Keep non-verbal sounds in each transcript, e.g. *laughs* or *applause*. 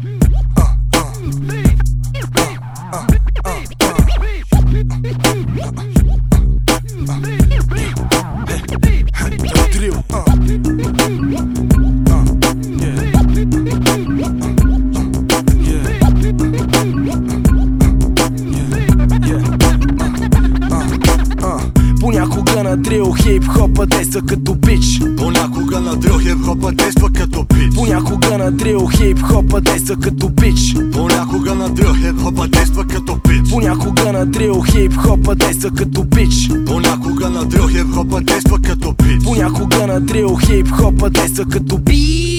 Woo! Хип-хопа действа като бич. Понякога на дрил хип-хопа действа като бич Понякога на дрил хип-хопа действа като бич. Понякога на дрил хип-хопа действа като бич Понякога на дрил хип-хопа действа като бич. Понякога на дрил хип-хопа действа като бич Понякога на дрил хип-хопа действа като бич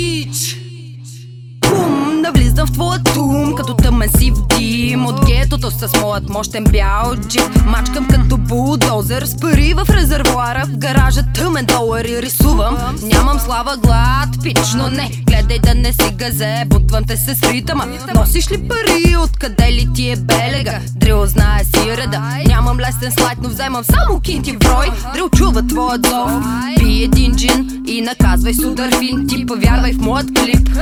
Като тъмен си в дим От гетото с моят мощен бял джип. Мачкам като булдозер С пари в резервуара. В гаража тъмен долар и рисувам. Нямам слава глад, пич, но не. Гледай да не си газе Бутвам те с ритъма. Носиш ли пари? Откъде ли ти е белега? Дрил знае си реда Нямам лесен слайд, но вземам само кинти брой. Дрил чува твоят зов Пи един джин и наказвай с Ти повярвай в моят клип. *laughs*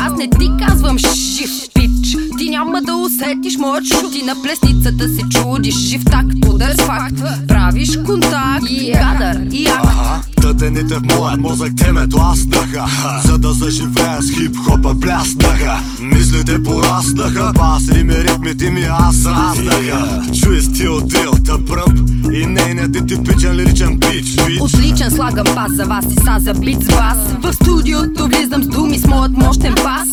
Аз не ти казвам жив пич Ти няма да усетиш моят шут И на плесницата се чудиш. Жив такт, удар с факт. Правиш контакт, кадър и акт. Тътените в моят мозък те ме тласнаха. За да заживея с хип-хопа бляснаха. Мислите пораснаха Бас рими ритмите ми аз разнаха Чуй стил дрил, та бръмп И нейният е типичен лиричен бич бич. Отличен слагам бас за вас и са за бит с вас. В студиото влизам с думи с моят мощен бас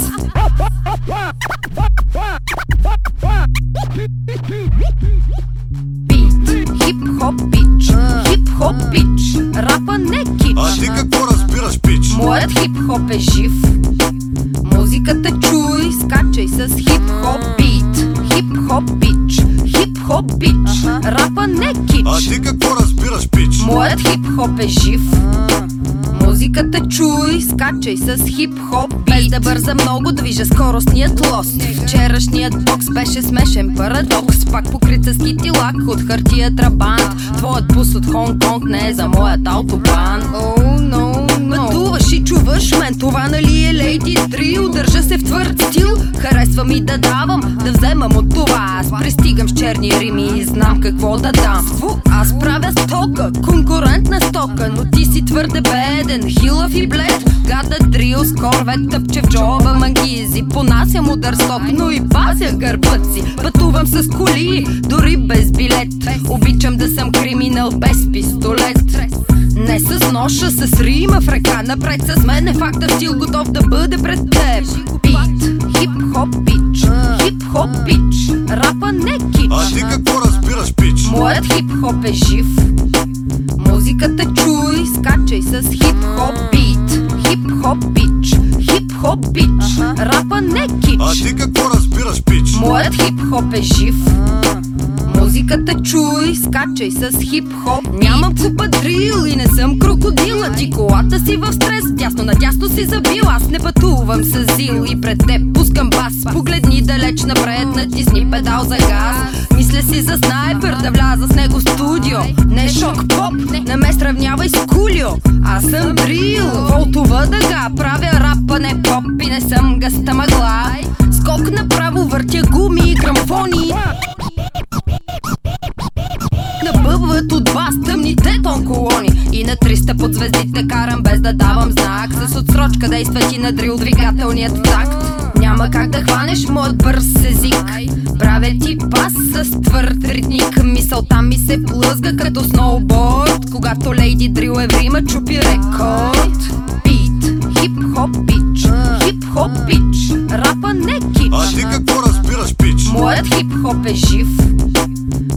Бит, хип-хоп бич, хип-хоп бич Рапа не кич. А ти какво разбираш, бич? Моят хип-хоп е жив. Музиката чуй, скачай с хип-хоп бит Хип-хоп бич, хип-хоп бич Рапа не кич. А ти какво разбираш, бич? Моят хип-хоп е жив Музиката чуй, скачай с хип-хоп Без да бърза много, движа скоростният лост. Вчерашният бокс беше смешен парадокс. Пак покрит с кити лак от хартия трабант. Твоят бус от Хонг-Конг не е за моят автобан Oh, no, no. Пътуваш и чуваш мен, това нали е лейди дрил Държа се в твърд стил, харесва ми да давам Да вземам от това, аз пристигам с черни рими И знам какво да дам. Аз правя стока, конкурентна стока Но ти си твърде беден, хилав и блед Гада дрил с корвет, тъпче в джоба мангизи Понасям удар сток, но и пазя гърбът си. Пътувам с коли, дори без билет. Обичам да съм криминал без пистолет. Не с ноша, с рима в ръка. Напред с мен е факта стил готов да бъде пред теб. Бит, хип-хоп бич, хип-хоп бич Рапа не кич. А ти какво разбираш, бич? Моят хип-хоп е жив. Музиката чуй, скачай с хип-хоп бит. Хип-хоп бич, хип-хоп бич. Рапа не кич. А ти какво разбираш, бич? Моят хип-хоп е жив. Музиката чуй, скачай с хип-хоп Нямам купа дрил и не съм крокодила. Ти колата си в стрес, дясно на дясно си забил Аз не пътувам с зил и пред теб пускам бас. Погледни далеч напред, натисни педал за газ Мисля си за снайпер да вляза с него в студио. Не шок поп, не ме сравнявай с кулио. Аз съм дрил, волтова дъга Правя рапа, не поп и не съм гъста мъгла Скок направо, въртя гуми и грамфони. Набъбват от бас тъмните тон колони И на 300 под звездите карам без да давам знак. С отсрочка действат и на дрил двигателният такт Няма как да хванеш моят бърз език Ти пас с твърд ритник. Мисълта ми се плъзга като сноуборд. Когато лейди дрил е в Рима чупи рекорд. Бит, хип-хоп бич, хип-хоп бич. Рапа не кич. А ти какво разбираш, бич? Моят хип-хоп е жив.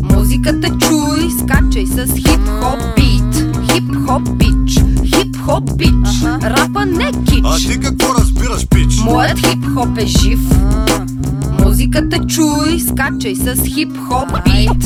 Музиката чуй, скачай с хип-хоп бит. Хип-хоп бич, хип-хоп бич. Рапа не кич. А ти какво разбираш, бич? Моят хип-хоп е жив Музиката чуй, скачай с хип-хоп бит